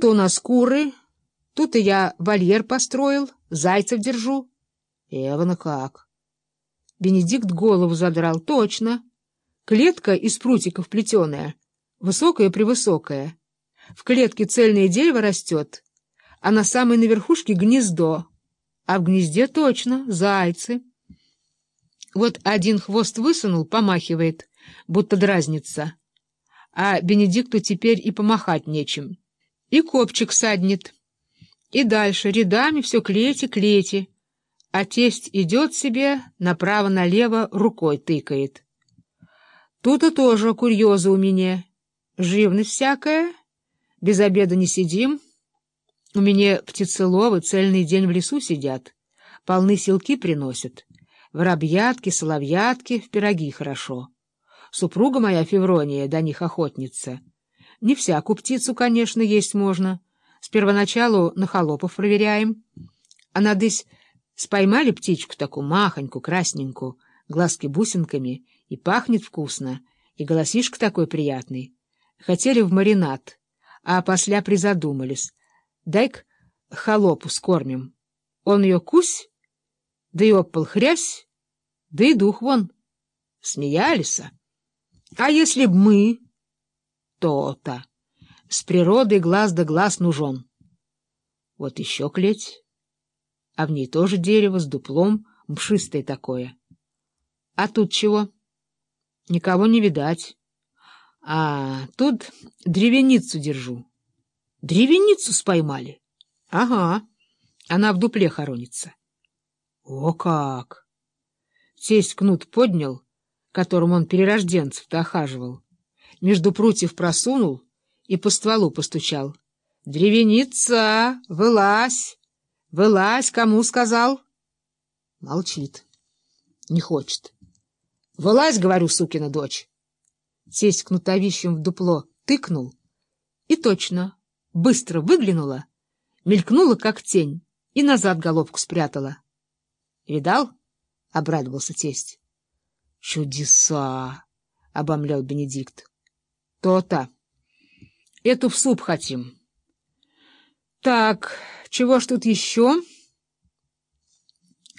Тут у нас куры, тут и я вольер построил, зайцев держу. Эвана как? Бенедикт голову задрал. Точно. Клетка из прутиков плетеная, высокая-превысокая. В клетке цельное дерево растет, а на самой на верхушке гнездо. А в гнезде точно зайцы. Вот один хвост высунул, помахивает, будто дразнится. А Бенедикту теперь и помахать нечем. И копчик саднет. И дальше рядами все клети-клети. А тесть идет себе направо-налево рукой тыкает. Тут-то тоже курьеза у меня. Живность всякая. Без обеда не сидим. У меня птицеловы цельный день в лесу сидят. Полны селки приносят. Воробьятки, соловьятки, в пироги хорошо. Супруга моя Феврония до них охотница. Не всякую птицу, конечно, есть можно. С первоначалу на холопов проверяем. А надысь споймали птичку такую махонькую, красненькую, глазки бусинками, и пахнет вкусно, и голосишка такой приятный. Хотели в маринад, а после призадумались. Дай-ка холопу скормим. Он ее кусь, да и опал хрясь, да и дух вон. Смеялись. А если б мы... То-то. С природой глаз да глаз нужен. Вот еще клеть. А в ней тоже дерево с дуплом, мшистое такое. А тут чего? Никого не видать. А тут древеницу держу. Древеницу споймали? Ага. Она в дупле хоронится. О как! Тесть кнут поднял, которым он перерожденцев-то охаживал между прутьев просунул и по стволу постучал. — Древеница, вылазь! Вылазь, кому сказал? Молчит. Не хочет. — Вылазь, говорю, сукина дочь. Сесть кнутовищем в дупло тыкнул, и точно, быстро выглянула, мелькнула, как тень, и назад головку спрятала. — Видал? — обрадовался тесть. — Чудеса! — обомлял Бенедикт. То-то. Эту в суп хотим. Так, чего ж тут еще?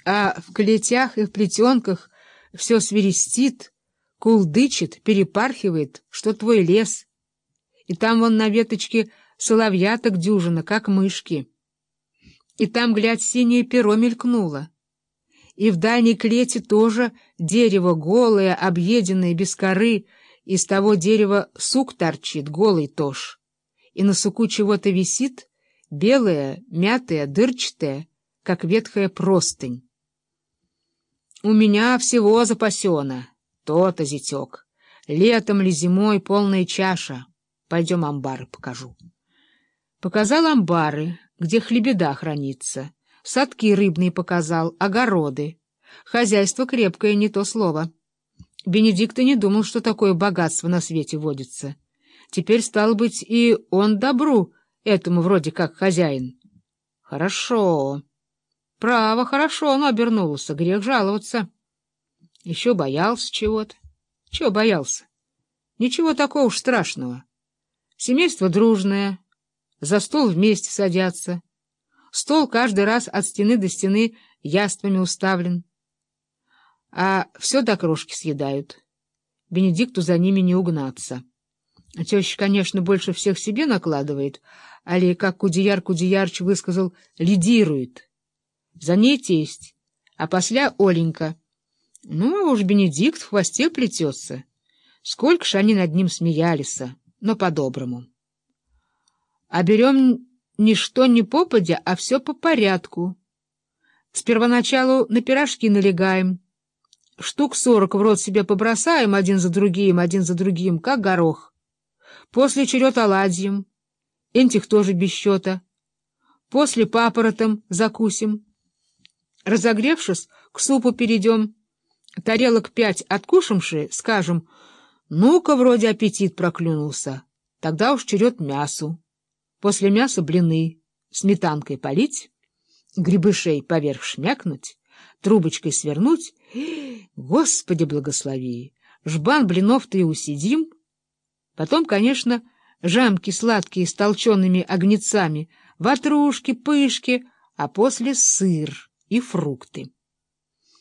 А в клетях и в плетенках все свирестит, кулдычит, перепархивает, что твой лес. И там вон на веточке соловьяток дюжина, как мышки. И там, глядь, синее перо мелькнуло. И в дальней клете тоже дерево голое, объеденное без коры, из того дерева сук торчит, голый тож, и на суку чего-то висит, белое, мятое, дырчатое, как ветхая простынь. У меня всего запасено, то-то, зятек. Летом ли зимой полная чаша. Пойдем амбары покажу. Показал амбары, где хлебеда хранится. Садки рыбные показал, огороды. Хозяйство крепкое, не то слово. Бенедикт и не думал, что такое богатство на свете водится. Теперь, стал быть, и он добру этому вроде как хозяин. Хорошо. Право, хорошо он обернулся, грех жаловаться. Еще боялся чего-то. Чего боялся? Ничего такого уж страшного. Семейство дружное, за стол вместе садятся. Стол каждый раз от стены до стены яствами уставлен а все до крошки съедают. Бенедикту за ними не угнаться. Теща, конечно, больше всех себе накладывает, али, как Кудеяр Кудеярч высказал, лидирует. За ней тесть, а после Оленька. Ну, а уж Бенедикт в хвосте плетется. Сколько ж они над ним смеялись, но по-доброму. А берем ни что ни попадя, а все по порядку. С первоначалу на пирожки налегаем, Штук сорок в рот себе побросаем один за другим, один за другим, как горох. После черед оладьем, энтих тоже без счета. После папоротом закусим. Разогревшись, к супу перейдем. Тарелок пять откушавши, скажем, ну-ка, вроде аппетит проклюнулся. Тогда уж черед мясу. После мяса блины, сметанкой полить, грибышей поверх шмякнуть, трубочкой свернуть. Господи, благослови! Жбан блинов-то и усидим. Потом, конечно, жамки сладкие с толчеными огнецами, ватрушки, пышки, а после сыр и фрукты.